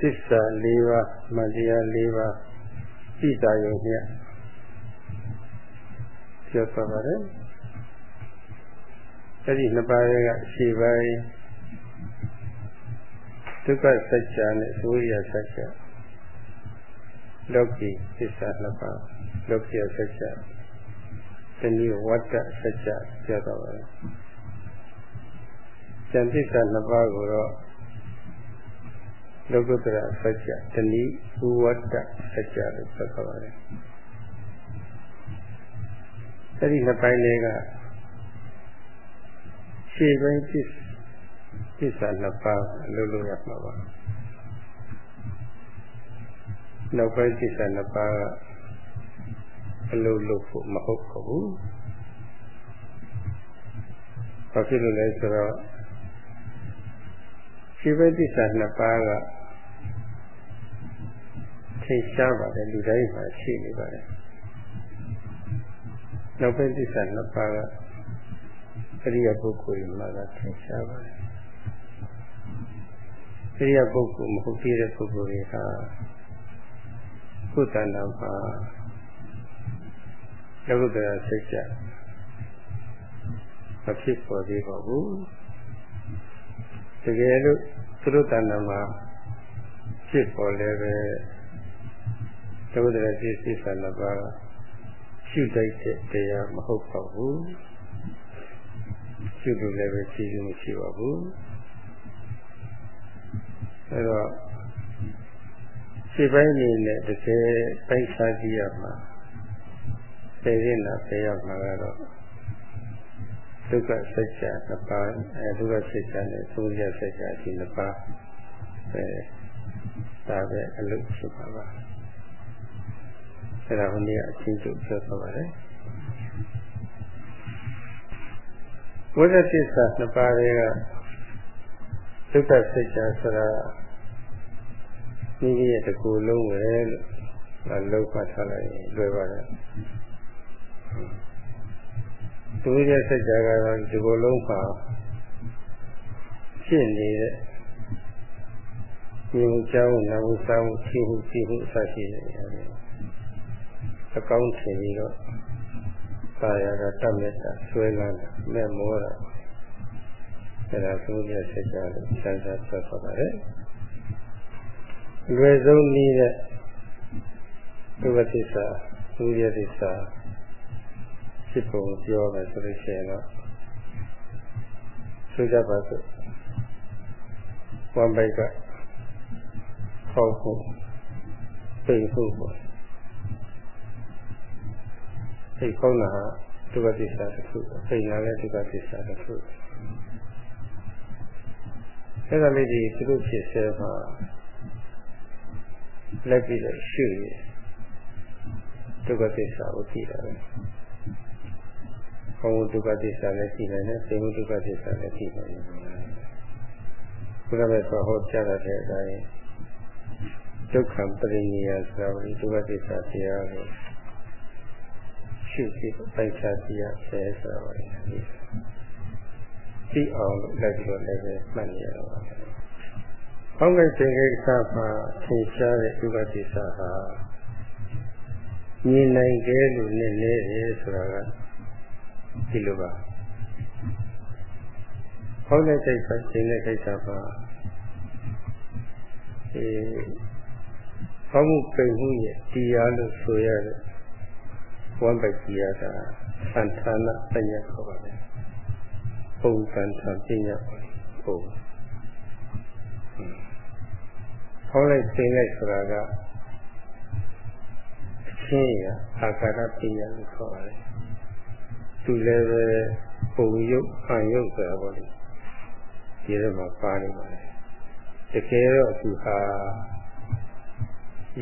သစ္စာ၄ပါးမတရား၄ပါးသိတာယုံနဲ့ပြောသွားပါတယ်အဲ့ဒီနှစ်ပါးရဲ့အရှိပိုင်းဒုက္ခစัจ जा နဲ့သုရိယစัจ जा လောကီသစ္စာနှစ်ပါးလောကီစัจ जा တနည်းဝတ္တစัจ जा ပြောတော့ပါတယ်ဉာဏ်သစ္စာနှစ်ပါးကိုတော့ လောကုတ္တရာစัจ जा တနည်းဥဝတ္တစัจ जा လို့ပြောတော့ပါတယ်အဲ့ဒီနှစ်ပိုင်းလေးကရှေ့ပိုင်းသစ္သစ္စာနှစ်ပါးအလုပ်လုပ်ရမှာပါနောက်ပိုင်းသစ္စာနှစ်ပါးကအလုပ်လုပ်ဖို့မဟုတ်ပါဘူးဘာဖြစ်လို့လဲဆိုတော့ရှေ့ပိုင်းသစ္စာနှစ်ပါးက ထိရှားပါတယ်လူတိုင်းမှာရှိနေပါတယ်နောက်ပိုင်းသစ္စာနှစ်ပါးကအရိယပုဂ္ဂိုလ်မှာကထင်ရှားပါတယ်အရိယပုဂ္ဂိုလ်မဟုတ်သေးတဲ့ပုဂ္ဂိုလ်တွေကကုသန္တမှာလောကုတ္တရာစိတ်ကြမဖြစ်ပေါ်သေးပါဘူးတကယ်လို့သူတို့တဏ္ဍာမှာဖြစ်ပေါ်လည်းပဲ လောကုတ္တရာစိတ်စိတ်ဆန္ဒပါရှုတိုက်တဲ့တရားမဟုတ်ပါဘူးရှုလို့လည်းပဲကြည့်လို့မရှိပါဘူးအဲတော့ခြေပိုင်းနေနဲ့တကယ်ပိုက်စားကြည့်ရမှာသိရင်တော့သိရမှာကတော့ဒုက္ခစัจ जा နှစ်ပါးအဲဒုက္ခစัจ जा နဲ့သုရိယစัจ जा ဒီနှစ်ပါးအဲဒါပဲအလုပ်ဖြစ်ပါပါ အဲ့ဒါဟိုနေ့အချင်းချုပ်ပြောသွားပါတယ်ဝိသတိသနှစ်ပါးတွေကဒုက္ခစัจ जा ဆိုတာမိမိရဲ့တကူလုံးပဲလို့လောက်မှထားလိုက်လွယ်ပါတယ်သူရဲ့စัจ जा ကတော့ဒီကိုလုံးပါဖြစ်နေတဲ့မြင်ကြောင်းနာမှုစားမှုရှိမှုရှိမှုအစရှိတယ် အကောင်းထင်ပြီးတော့ပါရကတတ်မြတ်တာဆွဲလန်းတာမဲ့မောတာအဲဒါသူရဲ့စัจ जा လို့စံစာဆက်သွားပါတယ်လွယ်ဆုံးနည်းတဲ့ဒုက္ခသစ္စာသုရသစ္စာဖြစ်ပုံပြောမယ်ဆိုလို့ရှိရင်တော့ဆိုကြပါစို့ဝမ်ဘိုက်ကဟောဖို့ပိတ်ဖို့ပေါ့ စိတ်ကောင်းတာဒုက္ခသစ္စာတစ်ခုပိတ်လာတဲ့ဒုက္ခသစ္စာတစ်ခုအဲ့ဒါလေးဒီသူတို့ဖြစ်စေမှာလက်ပြီးတော့ရှုရဒုက္ခသစ္စာကိုသိတာပဲ။ကောင်းဒုက္ခသစ္စာလည်းသိနိုင်တယ်၊သိမှုဒုက္ခသစ္စာလည်းသိနိုင်တယ်။ဘုရားမြတ်စွာဟောကြားတဲ့အတိုင်းဒုက္ခပရိနိယဆိုတာကိုဒုက္ခသစ္စာတရားကို ရှုပြီးပိုက်ချပြရဆဲဆိုတာပါလေ။သိအောင်လက်ပြီးတော့လည်းမှတ်နေရတော့ပါ။ကောင်းကင်ရှင်ကိစ္စမှာသင်ရှားတဲ့ဒုက္ခသစ္စာဟာမြင်နိုင်ကြလို့နဲ့လဲတယ်ဆိုတာကဒီလိုပါ။ကောင်းတဲ့စိတ်ဆိုင်ရှင်တဲ့ကိစ္စမှာအဲကောင်းမှုပိန်မှုရဲ့တရားလို့ဆိုရတဲ့ ဝမ်းပိုက်တရားကသံဌာနပညာခေါ်ပါတယ်။ပုံစံသံပညာပုံခေါင်းလိုက်သိလိုက်ဆိုတာကအချင်းရအာကာရပညာလို့ခေါ်ပါတယ်သူလည်းပဲပုံရုပ်ခံရုပ်ဆိုတာပေါ့လေဒီထဲမှာပါနေပါတယ်တကယ်တော့သူဟာ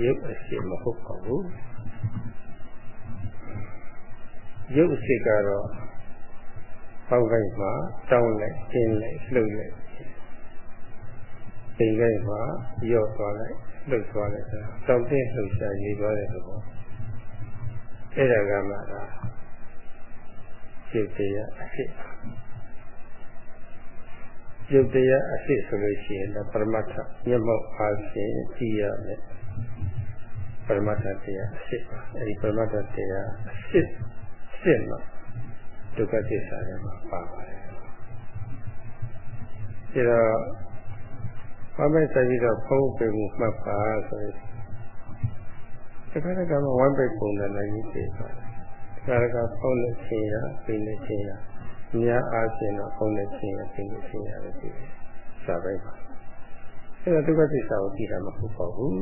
ရုပ်အစစ်မဟုတ်ပါဘူး ရုပ်အစစ်ကတော့ပေါက်လိုက်မှာတောင်းလိုက်ကျင်းလိုက်လှုပ်လိုက်ပိန်လိုက်မှာရော့သွားလိုက်လှုပ်သွားလိုက်တောင်းတဲ့လှုပ်ရှားရေးသွားတဲ့သဘောအဲ့ဒါကမှဒါစိတ်တရားအဖြစ်ရုပ်တရားအစစ်ဆိုလို့ရှိရင်ပရမတ္ထမျက်မှောက်အားဖြင့်ကြည့်ရမယ်ပရမတ္ထတရားအစစ်ပါအဲဒီပရမတ္ထတရားအစစ် စစ်မှာဒုက္ခသစ္စာတွေမှာပါပါတယ်ဒါတော့ဘာမဲ့ဆက်ပြီးတော့ဖုံးပေမှုမှတ်ပါဆိုရင်တခါတခါမှဝမ်းပိတ်ပုံနဲ့လည်းကြီးပြပါတယ်တခါတခါဖုံးနဲ့ချင်းရပြင်းနဲ့ချင်းရများအားဖြင့်တော့ဖုံးနဲ့ချင်းရပြင်းနဲ့ချင်းရပဲဖြစ်တယ်စာပဲပါအဲဒါဒုက္ခသစ္စာကိုကြည့်တာမဟုတ်ပါဘူး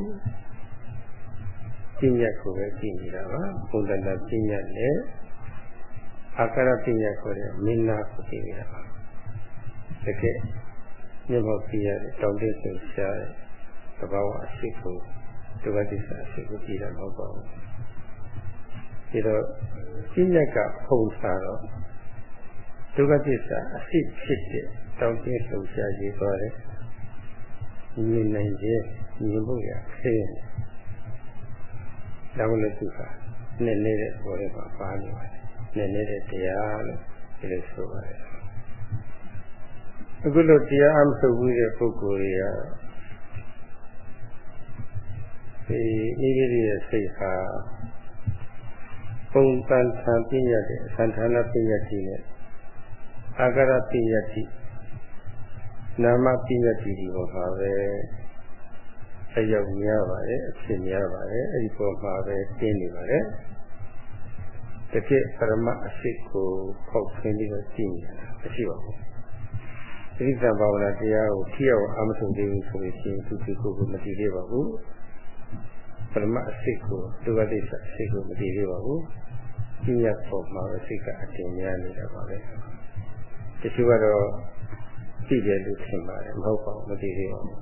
ပြညတ်ကိုပဲကြည့်နေတာပါဘုဒ္ဓနာပြညတ်နဲ့ အာကာရပြညတ်ကိုလည်းမင်းနာကိုကြည့်နေတာပါတကယ်မျက်မှောက်ပြရတဲ့တောင်းတဆင်ရှားတဲ့သဘာဝအရှိကိုဒုက္ခသစ္စာအရှိကိုကြည့်တာမဟုတ်ပါဘူးဒီတော့ပြညတ်ကဖုံစားတော့ဒုက္ခသစ္စာအရှိဖြစ်တဲ့တောင်းတဆင်ရှားရေးသွားတယ်မြင်နိုင်ခြင်းမြင်ဖို့ရခဲဒါမှလည်းသူကနဲ့နေတဲ့ဘောတွေမှာပါနေပါတယ် နဲ့နေတဲ့တရားလို့ဒီလိုဆိုပါတယ်အခုလိုတရားအမထုတ်ဘူးတဲ့ပုဂ္ဂိုလ်တွေကဒီမိမိရဲ့စိတ်ဟာပုံတန်ထံပြည့်ရတဲ့အသံဌာနပြည့်ရတိနဲ့အာဂရပြည့်ရတိနာမပြည့်ရတိဒီပေါ်မှာပဲအရောက်များပါတယ်အဖြစ်များပါတယ်အဲ့ဒီပေါ်မှာပဲတင်းနေပါတယ် တကယ်ပရမအစစ်ကိုဖောက်ခင်းပြီးတော့ကြည့်နေတာမရှိပါဘူးသတိသဘာဝနာတရားကိုထိအောင်အမဆုံးသေးဘူးဆိုလို့ရှိရင်သူသူကိုယ်ကိုမတည်သေးပါဘူးပရမအစစ်ကိုဒုက္ခတိစ္ဆအစစ်ကိုမတည်သေးပါဘူးပြည့်ရပေါ်မှာပဲစိတ်ကအတင်များနေတာပါပဲတချို့ကတော့ကြည့်တယ်လို့ထင်ပါတယ်မဟုတ်ပါဘူးမတည်သေးပါဘူး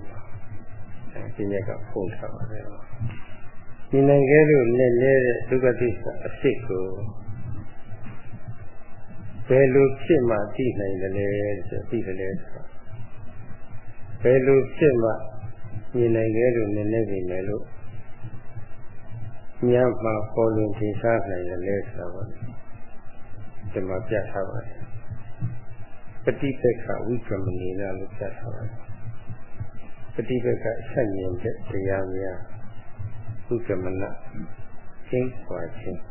အဲဒီမြတ်ကဖုံးထားပါတယ်ဒီနိုင်ငံလို့လက်လဲတဲ့ဒုက္ခတိစ္ဆအစစ်ကို ဘယ်လိုဖြစ်မှသိနိုင်တယ်လဲဆိုသိတယ်လဲဆိုဘယ်လိုဖြစ်မှမြင်နိုင်ကြလို့နည်းနည်းပြင်မယ်လို့ညမှာပေါ်လွင်ထင်ရှားနိုင်တယ်လဲဆိုတော့ဒီမှာပြထားပါတယ်ပฏิပက္ခဝိကမဏီနာလို့ပြထားပါတယ်ပฏิပက္ခဆက်မြင်တဲ့တရားများဝိကမနကျင်းပွားခြင်း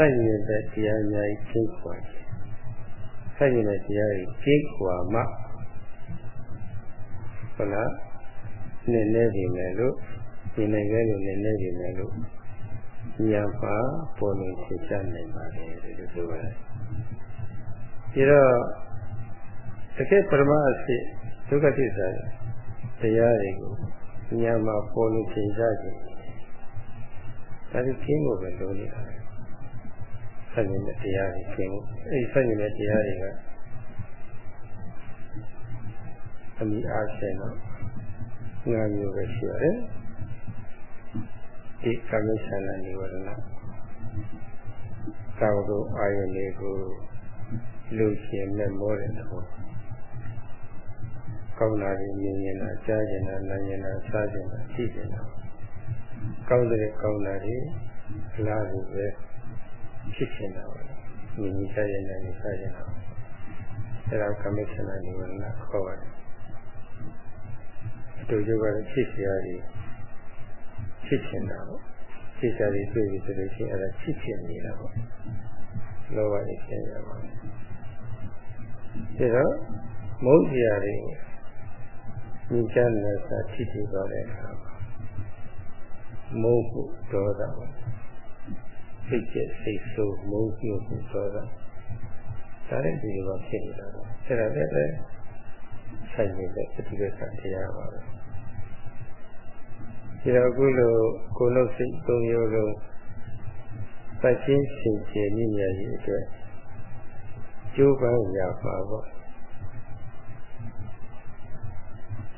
ဆိုင်ရတဲ့တရားများကြီးကျင်းပွားခြင်းဆိုင်ရတဲ့တရားကြီးကျင်းပွားမှဟုတ်လားနည်းနည်းပြင်မယ်လို့ဒီနိုင်ငံကိုနည်းနည်းပြင်မယ်လို့ညာပါပေါ်လို့သိချနိုင်ပါတယ်ဒီလိုဆိုပါတယ်ဒီတော့တကယ်ပရမအစစ်ဒုက္ခသစ္စာတရားတွေကိုညာမှာပေါ်လို့သိချခြင်းဒါဒီကျင်းဖို့ပဲလုပ်နေတာ ဆက်ရင်တဲ့တရားတွေကျင်းဖို့အဲဒီဆက်ရင်တဲ့တရားတွေကအမိအားဖြင့်တော့ငါမျိုးပဲရှိရတယ်ဒီကာမိဆန္ဒនិဝရဏကာဝတို့အာယုန်တွေကိုလူချင်းမဲ့မောတဲ့သဘောကောင်းတာတွေမြင်နေတာကြားနေတာနားနေတာစားနေတာသိနေတာကောင်းတဲ့ကောင်းတာတွေအလားတူပဲ ဖြစ်ချင်တာပါ။ညီညီကြရင်လည်းညီကြရင်တော့အဲဒါကမိတ်ဆန္ဒနေဝင်လာခေါ်ပါတယ်။အတူတူကလည်းဖြစ်စရာတွေဖြစ်ချင်တာပေါ့။ဖြစ်စရာတွေတွေ့ပြီဆိုလို့ရှိရင်အဲဒါဖြစ်ချင်နေတာပေါ့။လောဘတွေဖြစ်ရပါမယ်။ဒါတော့မုန်းစရာတွေညီကြလက်စာဖြစ်ပြီးတော့တဲ့အခါမိုးဖို့ဒေါသပေါ့။ စိတ်ကျစိတ်ဆိုးမုန်းပြုဖို့ဒေါသဒါလည်းဒီလိုဖြစ်နေတာတော့အဲ့ဒါလည်းဆိုင်နေတဲ့ပฏิပတ်တရားပါပဲဒီတော့အခုလိုကိုယ်လုံးစိတ်သုံးမျိုးလုံးပတ်ချင်းရှင်ကျေမြင့်မြတ်ရေးအတွက်ကျိုးပန်းရပါပေါ့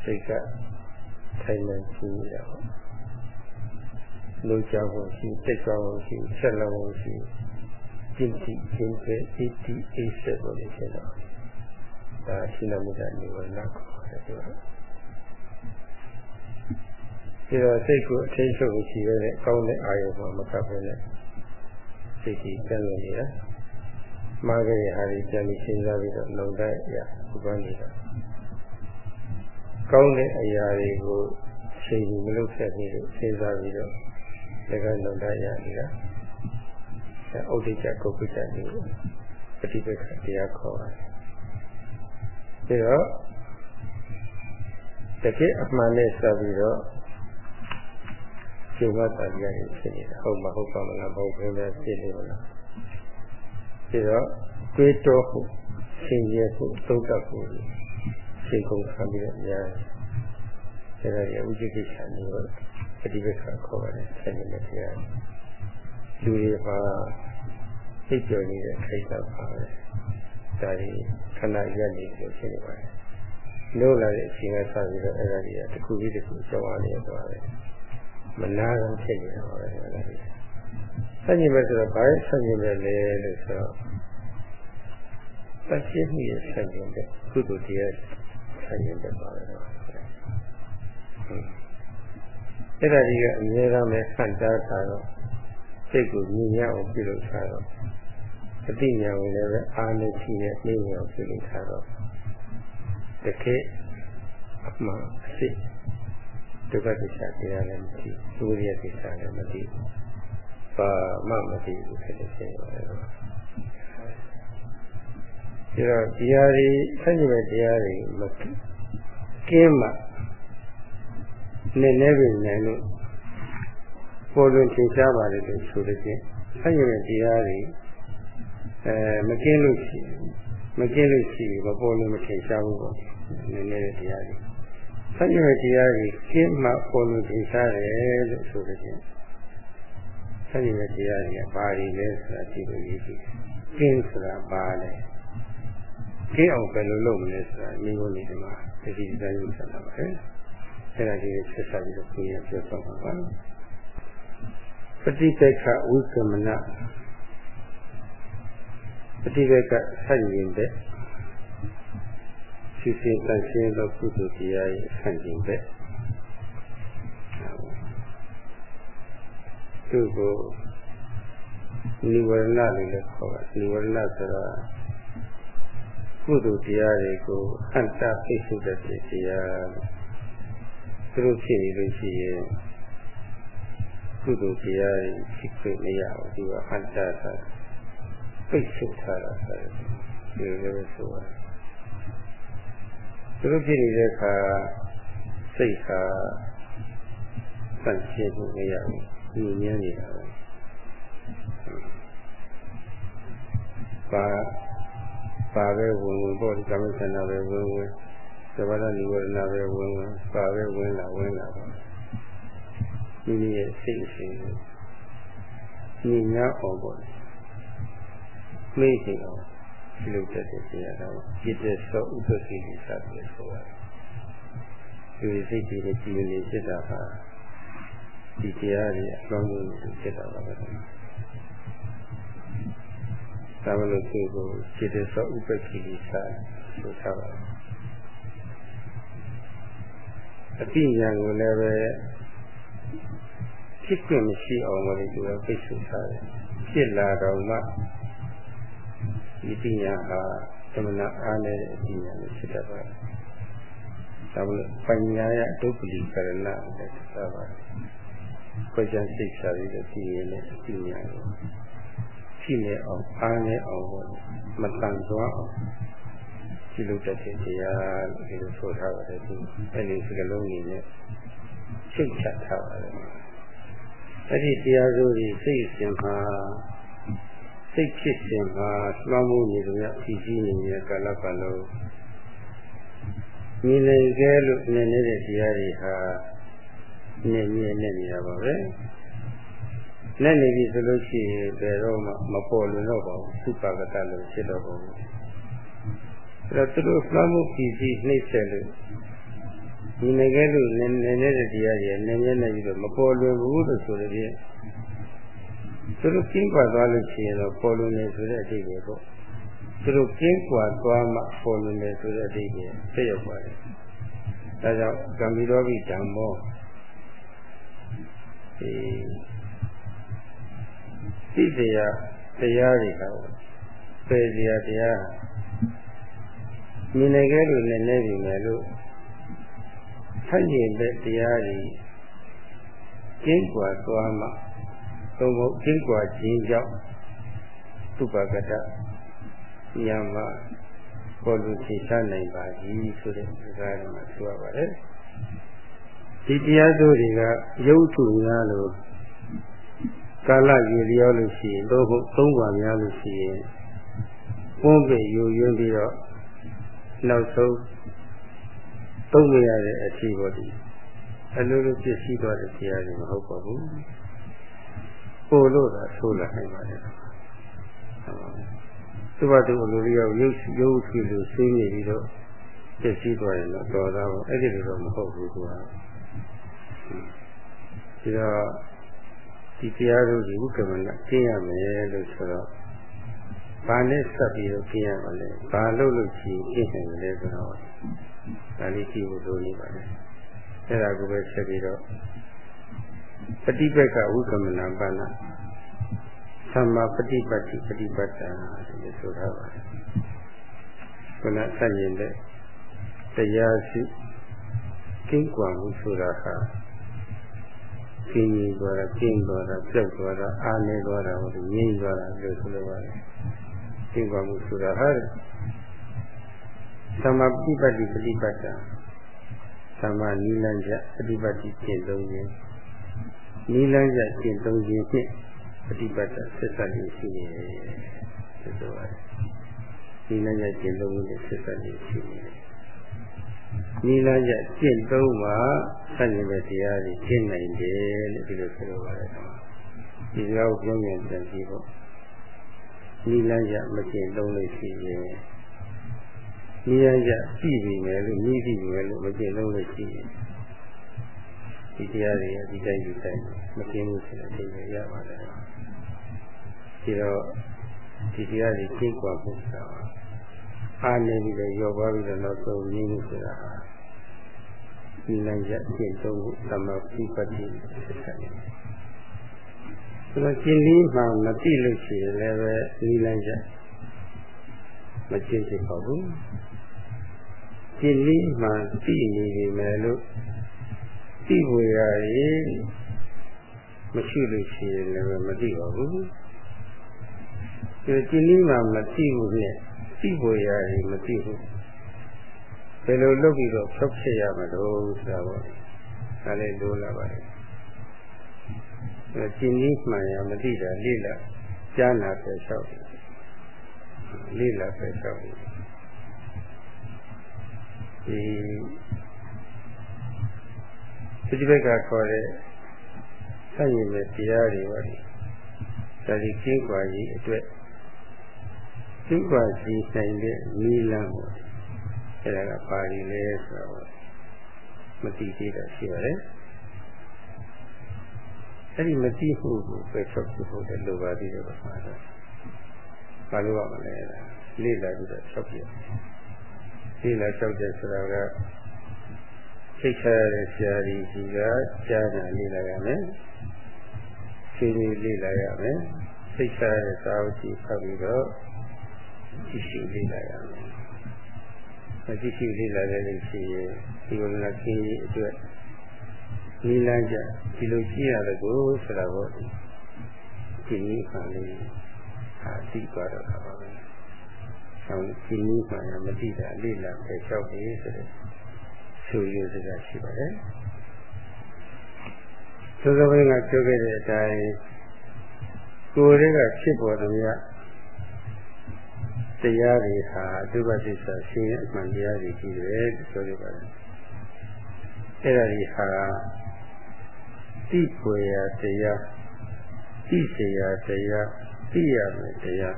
စိတ်ကထိုင်နေကြည့်ရပါ လုံချဖို့ရှိတက်ကြဖို့ရှိဆက်လက်ဖို့ရှိကျင့်တိကျင့်ပဲဣတိအိဆက်ကိုလည်းဖြစ်တော့ဒါရှိနမှုတနိဝရဏကိုခေါ်တယ်ဒီတော့စိတ်ကိုအထိတ်ချုပ်ရှိရတဲ့ကောင်းတဲ့အာယုံမှာမကပ်ဘဲနဲ့စိတ်ကြီးကျန်လို့နေတာမှားခဲ့ရဟာဒီပြန်ပြီးစဉ်းစားပြီးတော့လုံတိုက်ရပူပန်းနေတာကောင်းတဲ့အရာတွေကိုချိန်ပြီးမလုပ်ဆက်ပြီးတော့စဉ်းစားပြီးတော့ လည်းကလုံတရနေတာအဲဥဒိစ္စကုပ္ပစ္စနေပฏิပက္ခတရားခေါ်ပါတယ်ဒါတော့တကယ်အမှန်နဲ့ဆက်ပြီးတော့ကျုပ်ကတရားတွေဖြစ်နေတာဟုတ်မဟုတ်ပါမလားမဟုတ်ဘဲပဲဖြစ်နေမလားဒါတော့တွေးတောဖို့သင်ရဖို့သုံးသပ်ဖို့ချိန်ကုန်ခံပြီးတော့များတယ်ဒါကြဥจิကိစ္စနေတော့ ပฏิပက္ခခေါ်ပါတယ်ဆက်နေတဲ့တရားလူတွေမှာသိကြနေတဲ့ခိစ္စပါပဲဒါကြီးခဏရက်နေလို့ဖြစ်နေပါတယ်လို့လာတဲ့အချိန်ကစပြီးတော့အဲ့ဒါကြီးကတစ်ခုပြီးတစ်ခုကြောင်းအားနေသွားတယ်မနာတော့ဖြစ်နေတာပါပဲအဲ့ဒါကြီးဆက်ညင်မဲ့ဆိုတော့ဘာဆက်ညင်မဲ့လဲလို့ဆိုတော့ပတ်ရှိမှုရဲ့ဆက်ညင်တဲ့ကုသိုလ်တရားဆက်ညင်တဲ့ပါပဲတော့ အဲ့ဒါကြီးကအမြဲတမ်းပဲဆန့်တားတာတော့စိတ်ကိုညင်ရအောင်ပြုလုပ်ထားတော့အတိညာဝင်လည်းပဲအာနဲ့ရှိနဲ့နှိမ့်အောင်ပြုလုပ်ထားတော့တကယ်အမှန်အစ်ဒုက္ခသစ္စာတရားလည်းမသိသုရိယသစ္စာလည်းမသိဘာမှမသိဘူးဖြစ်တဲ့ရှင်ပါတယ်တော့ဒါတော့တရားတွေဆန့်ကျင်တဲ့တရားတွေမကင်းမှ နည်းနည်းပဲနိုင်လို့ပေါ်လွင်ထင်ရှားပါလေလို့ဆိုတဲ့ချင်းဆန့်ကျင်တဲ့တရားတွေအဲမကင်းလို့ရှိမကင်းလို့ရှိမပေါ်လွင်မထင်ရှားဘူးပေါ့နည်းနည်းတရားတွေဆန့်ကျင်တဲ့တရားတွေကင်းမှပေါ်လွင်ထင်ရှားတယ်လို့ဆိုတဲ့ချင်းဆန့်ကျင်တဲ့တရားတွေကဘာတွေလဲဆိုတာသိလို့ရည်ကြည့်ကင်းဆိုတာဘာလဲကင်းအောင်ဘယ်လိုလုပ်မလဲဆိုတာမိဘနေတယ်မှာတတိယတိုင်းဆက်လာပါပဲ အဲ့ဒါကြီးဆက်ဆက်ပြီးတော့ကိုယ်ရပြောတော့ပါပါပฏิပက္ခဝိကမနပฏิပက္ခဆက်ရင်တဲ့ရှိစေတန်ရှင်းသောကုသိုလ်တရားရဲ့ဆန့်ကျင်တဲ့သူ့ကိုနိဝရဏလို့လည်းခေါ်တာနိဝရဏဆိုတာကုသိုလ်တရားတွေကိုအတ္တပိစုတဲ့တရား သူတို့ဖြစ်နေလို့ရှိရင်ကုသိုလ်တရားတွေဖြစ်ခွင့်မရဘူးဒီကအတ္တသာပိတ်ဆို့ထားတာဆိုဒီလိုလည်းဆိုရတယ်သူတို့ဖြစ်နေတဲ့အခါစိတ်ဟာဆန့်ကျင်ဖို့မရဘူးညဉ့်ညမ်းနေတာပဲပါပါပဲဝင်ဝင်ပေါ့ဒီကမ္မဆန္ဒပဲဝင်ဝင် သဘာဝနိဝရဏပဲဝင်ဝင်ပါပဲဝင်လာဝင်လာပါမိမိရဲ့စိတ်အစဉ်ကိုညီညာအောင်ပေါ့မိစိတ်အောင်ဒီလိုတက်တဲ့ဆရာတော်ဖြစ်တဲ့သောဥပ္ပစီကိုစပြီးဆိုတာဒီစိတ်ကြီးနဲ့ကြည်နေဖြစ်တာပါဒီတရားတွေအကောင်းဆုံးဖြစ်တာပါပဲသာမလို့သူကိုဖြစ်တဲ့သောဥပ္ပစီကိုစဆိုတာပါ တယ်အတိညာကိုလည်းပဲဖြစ်ခွင့်မရှိအောင်လို့သူကပိတ်ဆို့ထားတယ်ဖြစ်လာတော့မှဒီပညာဟာသမဏအားနဲ့အပညာနဲ့ဖြစ်တတ်ပါတယ်။ဒါမလို့ပညာရဒုက္ခလိကရဏလည်းသာပါတယ်။ကိုယ်ကျန်စိတ်ချပြီးတော့ဒီရနဲ့အပညာကိုဖြစ်နေအောင်အားနဲ့အောင်မတန်သွားအောင် ဒီလိုတတ်တဲ့တရားလို့ဒီလိုဆိုထားပါတယ်ဒီအဲ့ဒီစကလုံးကြီးနဲ့ချိတ်ချက်ထားပါတယ်အဲ့ဒီတရားစိုးကြီးစိတ်ရှင်မှာစိတ်ဖြစ်ခြင်းမှာလွှမ်းမိုးနေကြရဖြည့်ဆည်းနေတဲ့ကာလပတ်လုံးမြင်နေကြလို့နေနေတဲ့တရားတွေဟာနေမြင်နေနေတာပါပဲနဲ့နေပြီဆိုလို့ရှိရင်ဘယ်တော့မှမပေါ်လွင်တော့ပါဘူးသုပါကတလို့ဖြစ်တော့ပါဘူး အဲ့တော့သူတို့လွှမ်းမိုးဖြည့်ဆည်းနှိမ့်ဆက်လို့မြင်နေကြလို့နေနေတဲ့တရားတွေနေမြဲနေပြီးတော့မပေါ်လွင်ဘူးလို့ဆိုတဲ့သူတို့ကင်းကွာသွားလို့ရှိရင်တော့ပေါ်လွင်နေဆိုတဲ့အဓိပ္ပာယ်ပေါ့သူတို့ကင်းကွာသွားမှပေါ်လွင်နေဆိုတဲ့အဓိပ္ပာယ်သိရောက်ပါတယ်ဒါကြောင့်ကံမီတော်ဘိဓမ္မောဒီသိတရားတရားတွေကပယ်စရာတရား မြင်နေခဲ့လို့လည်းနေပြီမယ်လို့ဖတ်ရင်ပဲတရားကြီးကျင့်ကွာသွားမှသုံးဖို့ကျင့်ကွာခြင်းကြောင့်သုဘကတဉာဏ်မှာပေါ်လူသိချနိုင်ပါကြီးဆိုတဲ့ဒီကားမှာဆိုရပါတယ်ဒီတရားစိုးတွေကရုပ်ထုများလို့ကာလရည်လျောလို့ရှိရင်တော့ဟုတ်သုံးပါများလို့ရှိရင်ပုံပေယူရင်းပြီးတော့ နောက်ဆုံးသုံးမရတဲ့အထီးပေါ်ဒီအလိုလိုပြည့်စည်သွားတဲ့တရားတွေမဟုတ်ပါဘူးပို့လို့သာဆိုးလာနိုင်ပါတယ်သူ့ဘာသူအလိုလျောက်ရုပ်ရုပ်ထီလို့ဆင်းနေပြီးတော့ပြည့်စည်သွားရင်တော့တော်သားပေါ့အဲ့ဒီလိုတော့မဟုတ်ဘူးကွာဒီတော့ဒီတရားတို့ဒီဥက္ကမနာကျင့်ရမယ်လို့ဆိုတော့ ဘာနဲ့ဆက်ပြီးတော့ကျင့်ရမလဲဘာလို့လို့ရှိရင်ကျင့်နိုင်လဲဆိုတော့ဒါလေးကြည့်ဖို့လိုနေပါတယ်အဲ့ဒါကိုပဲဆက်ပြီးတော့ပฏิပက္ခဥက္ကမနာပါဏသမ္မာပฏิပတ်တိပฏิပတ်တာလို့ဆိုထားပါတယ်ခုနဆက်ရင်တဲ့တရားရှိကင်းကွာမှုဆိုတာဟာကျင်းကြီးသွားတာကျင်းသွားတာပြုတ်သွားတာအားနေသွားတာဟိုငြိမ့်သွားတာလို့ဆိုလိုပါတယ် ကျင်းကွာမှုဆိုတာဟာသမပฏิပတ်တိပฏิပတ်တာသမနိလန်းချက်ပฏิပတ်တိကျင့်သုံးခြင်းနိလန်းချက်ကျင့်သုံးခြင်းဖြင့်ပฏิပတ်တာဆက်ဆက်နေရှိနေတယ်ဆိုပါတယ်နိလန်းချက်ကျင့်သုံးခြင်းနဲ့ဆက်ဆက်နေရှိနေတယ်နိလန်းချက်ကျင့်သုံးမှာဆက်နေတဲ့တရားတွေကျင့်နိုင်တယ်လို့ဒီလိုဆိုလိုပါတယ်ဒီစကားကိုပြောမြင်ပြန်ကြည့်ဖို့ နိလန်းချက်မကျင့်သုံးလို့ရှိရင်နိလန်းချက်ကြည့်ပြီးမယ်လို့မြည်ကြည့်မယ်လို့မကျင့်သုံးလို့ရှိရင်ဒီတရားတွေဒီတိုင်းဒီတိုင်းမကျင့်ဘူးဆိုတဲ့အချိန်ရပါတယ်ဒီတော့ဒီတရားတွေကျင့်ကြွဖို့ဆိုတာအားနေပြီးတော့ရောပါပြီးတော့နောက်ဆုံးရင်းမှုဆိုတာဒီလမ်းချက်ကျင့်သုံးဖို့သမပိပတိဆက်ဆက်နေတယ်။ ဒါကျင့်လေးမှမသိလို့ရှိရင်လည်းပဲဒီလမ်းချက်မကျင့်ဖြစ်ပါဘူး။ကျင့်လေးမှသိနေပြီမယ်လို့သိဖို့ရရင်မရှိလို့ရှိရင်လည်းမသိပါဘူး။ဒီကျင့်လေးမှမသိဘူးနဲ့သိဖို့ရရင်မသိဘူးဘယ်လိုလုပ်ပြီးတော့ဖြုတ်ဖြစ်ရမလို့ဆိုတာပေါ့ဒါလည်းလိုလာပါတယ်အဲ ကျင့်ကြီးမှန်ရမသိတာလိလကြားနာပဲလျှောက်လိလပဲလျှောက်ဒီဒီဘက်ကခေါ်တဲ့ဆက်ရည်မဲ့တရားတွေပါလေဒါဒီကျင့်ွာကြီးအတွက်ကျင့်ွာကြီးဆိုင်တဲ့မိလန်းပေါ့အဲဒါကပါဠိလဲဆိုတော့မသိသေးတာရှိပါတယ် အဲ့ဒီမတိမှုကိုပဲချုပ်ဖို့တဲ့လိုပါသေးတယ်ပါတော့ဘာလို့ပါမလဲလေ့လာပြီးတော့ချုပ်ပြလေ့လာချုပ်တဲ့ဆိုတာကသိချရတဲ့ဆရာကြီးကြီးကကြားတာလေ့လာရမယ်ခြေလေးလေ့လာရမယ်သိချရတဲ့စာအုပ်ကြီးဖတ်ပြီးတော့ကြည့်ရှုလေ့လာရမယ်ကြည့်ရှုလေ့လာရလို့ရှိရင်ဒီဝလကင်းကြီးအတွက် နိလန်းကြဒီလိုကြည့်ရတယ်ကိုဆိုတာကိုဒီနည်းခံလေးအာသိသွားတော့တာပါပဲ။ဆောင်းဒီနည်းခံရမသိတာလေ့လာပဲလျှောက်ပြီးဆိုတဲ့ဆိုရစကားရှိပါတယ်။သောသောဘင်းကပြောခဲ့တဲ့အတိုင်းကိုယ်တွေကဖြစ်ပေါ်သမျှတရားတွေဟာဒုက္ခသစ္စာရှင်းရဲ့အမှန်တရားတွေကြီးတယ်လို့ပြောရပါတယ်။အဲ့ဒါတွေဟာ တိပွေရာတရားတိစေရာတရားသိရမယ်တရား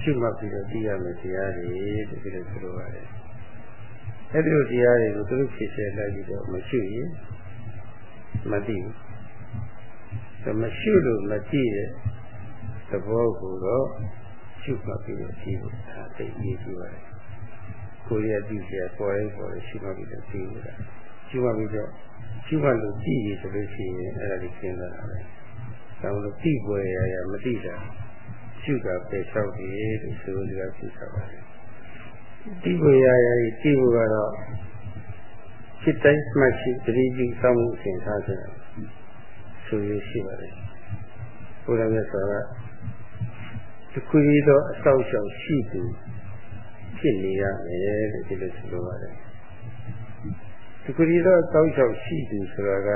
ရှုမှတ်ပြီးတော့သိရမယ်တရားတွေလို့ဒီလိုဆိုလိုပါတယ်။အဲ့ဒီလိုတရားတွေကိုသူတို့ဖြစ်စေလိုက်ပြီးတော့မရှိရင်မသိဘူး။ဒါမရှိလို့မသိတဲ့သဘောကိုတော့ရှုမှတ်ပြီးတော့သိဖို့ဒါသိရေးကြည့်ပါတယ်။ကိုယ်ရသိစရာပေါ်ရင်ပေါ်ရင်ရှုမှတ်ပြီးတော့သိဖို့ ရှုမှတ်ပြီးတော့ရှုမှတ်လို့သိရဆိုလို့ရှိရင်အဲ့ဒါကိုရှင်းသွားတာပဲ။ဒါလို့သိပွဲရရမသိတာရှုတာပဲလျှောက်တယ်လို့ဆိုလိုတာရှုတာပါ။ဒတိဝေရရည်တိဝကတော့စိတ်တိုင်းမှတ်ရှိတတိပြုစောင့်မှုအစဉ်ထားဆိုတာဆိုရရှိပါတယ်ဘုရားမြတ်စွာကဒီခုရီတော့အဆောက်အအုံရှိသူဖြစ်နေရမယ်လို့ဒီလိုဆိုလိုပါတယ် ဒီခုရီတော့အဆောက်အအုံရှိသူဆိုတာက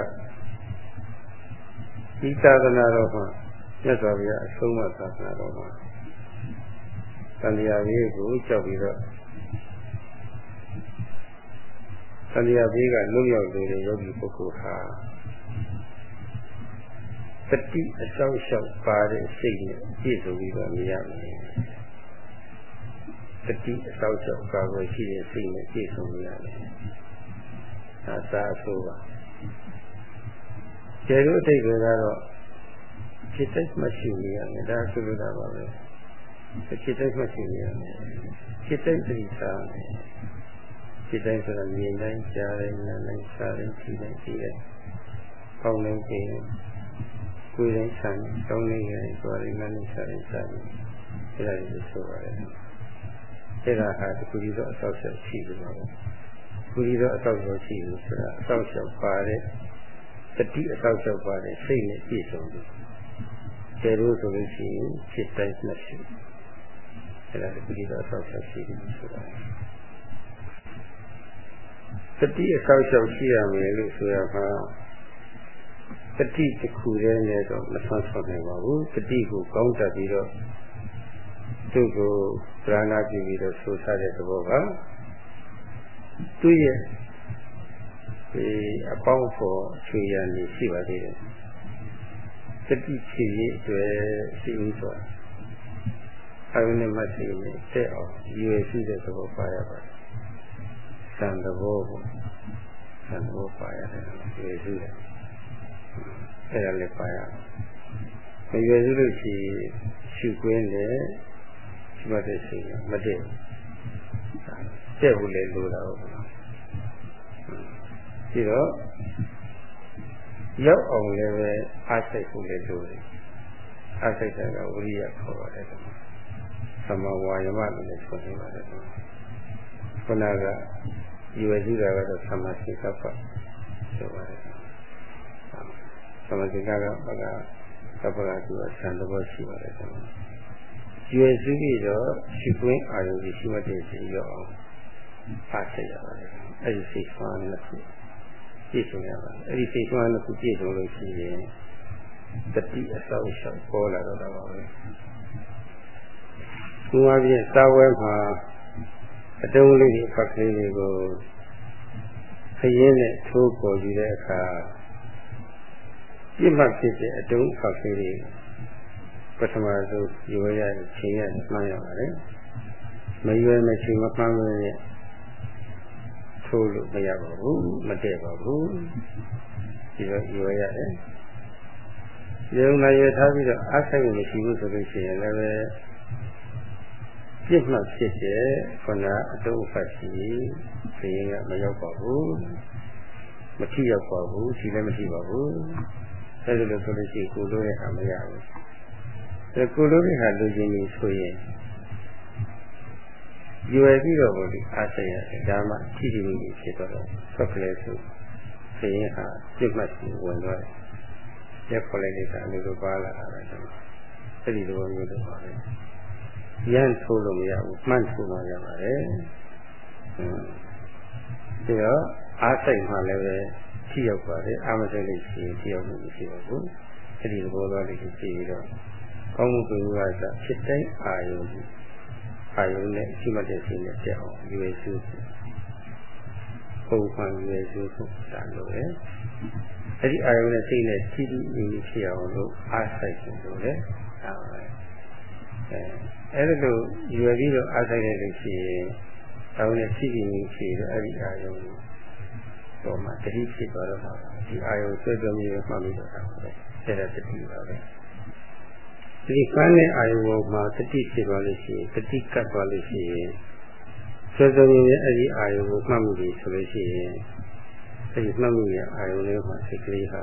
ဒီသာသနာတော်မှာမြတ်စွာဘုရားအဆုံးအမသာသနာတော်မှာတန်တရားလေးကိုကြောက်ပြီးတော့တန်တရားဘေးကလွတ်ရောက်နေတဲ့ယောဂီပုဂ္ဂိုလ်ဟာတတိအဆောက်အအုံပါတဲ့စိတ်နဲ့ပြည့်စုံပြီးတော့မြင်ရမယ်တတိအဆောက်အအုံကာကွယ်ရှိတဲ့စိတ်နဲ့ပြည့်စုံရမယ် ဒါသာအဆိုးပါကျေတို့အတိတ်ကတော့จิตတိတ်မရှိနေရမယ်ဒါဆိုလိုတာပါပဲจิตတိတ်မရှိနေရမယ်จิตတိတ်သတိထားမယ်จิตတိတ်ဆိုတာမြင်တိုင်းကြားတိုင်းနားတိုင်းစားတိုင်းကြည့်တိုင်းကြည့်တိုင်းပေါင်းတိုင်းကြည့်ကိုယ်တိုင်းဆံတောင်းနေရင်သွားတိုင်းနားတိုင်းစားတိုင်းစားတိုင်းအဲ့ဒါကိုဆိုပါတယ်အဲ့ဒါဟာဒီကုရီတော့အဆောက်အအုံရှိတယ်ပါပဲ ကုရီတော့အဆောက်အအုံရှိတယ်ဆိုတာအဆောက်အအုံပါတဲ့တတိအဆောက်အအုံပါတဲ့စိတ်နဲ့ပြည့်စုံတယ်ကျေလို့ဆိုလို့ရှိရင်စိတ်တိုင်းမရှိအဲ့ဒါကုရီတော့အဆောက်အအုံရှိတယ်ဆိုတာတတိအဆောက်အအုံရှိရမယ်လို့ဆိုရမှာတတိတစ်ခုတည်းနဲ့တော့မဆွမ်းဆွမ်းနိုင်ပါဘူးတတိကိုကောင်းတတ်ပြီးတော့သူ့ကိုပြာနာကြည့်ပြီးတော့ဆိုထားတဲ့သဘောက သူ့ရဲ့ဒီအပေါင်းဖော်ချွေရနေရှိပါသေးတယ်တတိချီရေးအတွက်ရှိဦးစွာအယုန်နဲ့မှတ်စီနဲ့တဲ့အောင်ရွယ်ရှိတဲ့သဘောပါရပါတယ်သံသဘောကိုသံသဘောပါရတယ်ရွယ်ရှိတယ်အဲ့ဒါလည်းပါရမရွယ်စုလို့ရှိရှုခွင်းတယ်ရှိမှတဲ့ရှိမတည့် တဲ့ဘူးလေလိုတာဟုတ်လားပြီးတော့ရောက်အောင်လည်းပဲအားစိတ်ကိုလည်းလိုတယ်အားစိတ်ကဝိရိယခေါ်ပါတယ်သမဝါယမလို့လည်းဆိုနေပါတယ်ခုနကရွယ်စုတာကတော့သမစိကပ္ပဆိုပါတယ်သမစိကကပ္ပကသဗ္ဗရာသူဆံတော်ရှိပါတယ်ကွာရွယ်စုပြီးတော့ရှိခွင့်အာရုံကြီးရှိမှတဲ့စီရောအောင် အားစိတ်ရပါတယ်အဲ့ဒီစိတ်ဆွမ်းနှစ်ခုပြည့်စုံရပါတယ်အဲ့ဒီစိတ်ဆွမ်းနှစ်ခုပြည့်စုံလို့ရှိရင်တတိအဆောက်အအုံပေါ်လာတော့တာပါပဲဒီမှာပြည့်စာဝဲမှာအတုံးလေးတွေဖတ်ကလေးတွေကိုခရင်နဲ့ထိုးပေါ်ယူတဲ့အခါပြစ်မှတ်ဖြစ်တဲ့အတုံးဖတ်ကလေးတွေပထမဆုံးရွေးရချိန်ရမှန်းရပါတယ်မရွေးမချိန်မမှန်းလို့ ထိုးလို့မရပါဘူးမတည့်ပါဘူးဒီတော့ရွေးရတယ်ရုံနာရထားပြီးတော့အားဆိုင်မရှိဘူးဆိုလို့ရှိရင်လည်းပြစ်မှတ်ဖြစ်တဲ့ခန္ဓာအတုံးဖတ်စီခရင်ကမရောက်ပါဘူးမထိရောက်ပါဘူးဒီလည်းမထိပါဘူးအဲဒီလိုဆိုလို့ရှိရင်ကိုလိုတဲ့ဟာမရဘူးအဲကိုလိုတဲ့ဟာလူချင်းကြီးဆိုရင် ရွယ်ပြီးတော့ဘုရားအားစိတ်ရတယ်ဒါမှထိထိမိမိဖြစ်တော့ဆက်ကလေးဆိုခရင်ဟာပြစ်မှတ်စီဝင်သွားတယ်ရက်ခေါ်လိုက်တဲ့အခါအလိုလိုပါလာတာပဲအဲဒီလိုမျိုးတော့ပါပဲရမ်းထိုးလို့မရဘူးမှန်းထိုးမှရပါတယ်ဒီတော့အားစိတ်မှလည်းပဲထိရောက်ပါတယ်အာမစိတ်လေးရှိရင်ထိရောက်မှုမရှိပါဘူးအဲဒီသဘောသားလေးကိုကြည့်ပြီးတော့ကောင်းမှုပြုရတာဖြစ်တိုင်းအာယုံ အာယုံနဲ့ရှိမှတဲ့စိတ်နဲ့တက်အောင်ရွေးစုပုံမှန်ရွေးစုတာလို့ပဲအဲ့ဒီအာယုံနဲ့စိတ်နဲ့ထိထိမိမိဖြစ်အောင်လို့အားဆိုင်ခြင်းလို့လေဒါပဲအဲအဲ့ဒါလို့ရွယ်ပြီးတော့အားဆိုင်တဲ့လို့ရှိရင်အာယုံနဲ့ထိထိမိမိဖြစ်တော့အဲ့ဒီအာယုံတော့မှတတိဖြစ်သွားတော့မှာဒီအာယုံဆွဲကြမျိုးမှပြီးတော့တာပဲအဲ့ဒါတတိပါပဲ ဒီကန်းတဲ့အာယုံပေါ်မှာတတိဖြစ်သွားလို့ရှိရင်တတိကတ်သွားလို့ရှိရင်ဆွဲကြမျိုးရဲ့အဲ့ဒီအာယုံကိုမှတ်မှုပြီဆိုလို့ရှိရင်အဲဒီမှတ်မှုရဲ့အာယုံလေးမှာစိတ်ကလေးဟာ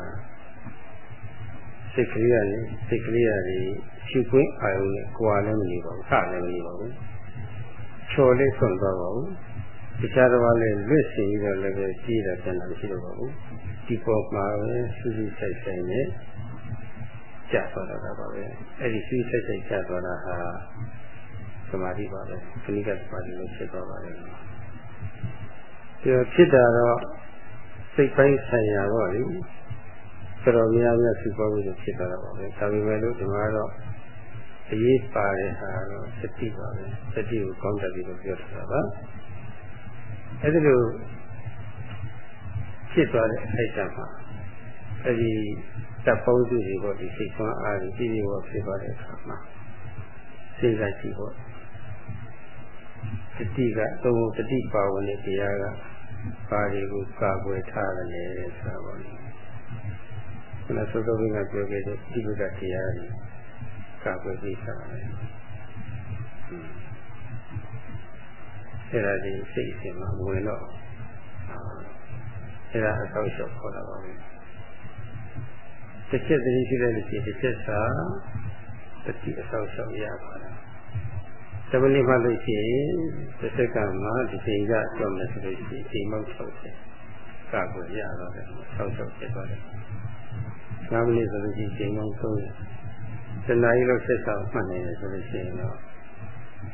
စိတ်ကလေးကနေစိတ်ကလေးကနေဖြူခွင်းအာယုံနဲ့ကြွာလည်းမနေပါဘူးဆလည်းမနေပါဘူးချော်လေးဆွန့်သွားပါဘူးတခြားတစ်ပါးလည်းလွတ်စီပြီးတော့လည်းပဲကြီးတာပြန်လာရှိတော့ပါဘူးဒီပေါ်မှာပဲစူးစူးဆိုင်ဆိုင်နဲ့ ကြာသွားတာပါပဲအဲ့ဒီစူးဆိုင်ဆိုင်ကြာသွားတာဟာသမာဓိပါပဲခဏကသမာဓိလို့ဖြစ်သွားပါတယ်ဒီဖြစ်တာတော့စိတ်ပိုင်းဆိုင်ရာတော့လေတော်တော်များများစုပေါင်းပြီးဖြစ်သွားတာပါပဲဒါပေမဲ့လို့ဒီမှာတော့အရေးပါတဲ့ဟာတော့စတိပါပဲစတိကိုကောင်းတယ်ပြီးတော့ပြောတာပါအဲ့ဒီလိုဖြစ်သွားတဲ့အခိုက်အတန့်မှာ အဲ့ဒီတပ်ပေါင်းစုတွေပေါ့ဒီစိတ်ဆွမ်းအားကြီးပြည်ပြီးတော့ဖြစ်သွားတဲ့အခါမှာစိတ်ကကြည့်ပေါ့တတိကသုံးတတိပါဝင်တဲ့တရားကပါရီကိုကာကွယ်ထားတယ်ဆိုတာပေါ့လေခုနသုသောဘိကပြောခဲ့တဲ့ဒီဘုဒ္ဓတရားကြီးကာကွယ်ပြီးထားတယ်အဲ့ဒါဒီစိတ်အစဉ်မှာဝင်တော့အဲ့ဒါအဆောက်အအုံခေါ်တာပါပဲ တစ်ချက်တည်းရှိတဲ့လူကြီးတစ်ချက်စာတတိအဆောက်အအုံရပါတယ်တမဏိမှလို့ရှိရင်တစ်စက္ကန့်မှာဒီချိန်ကကြောက်မယ်ဆိုလို့ရှိရင်ဒီမောက်60ကာကွယ်ရတော့တယ်60ဖြစ်သွားတယ်5မိနစ်ဆိုလို့ရှိရင်ချိန်မောက်30တနားရီလောက်ဆက်ဆောင်မှတ်နေတယ်ဆိုလို့ရှိရင်တော့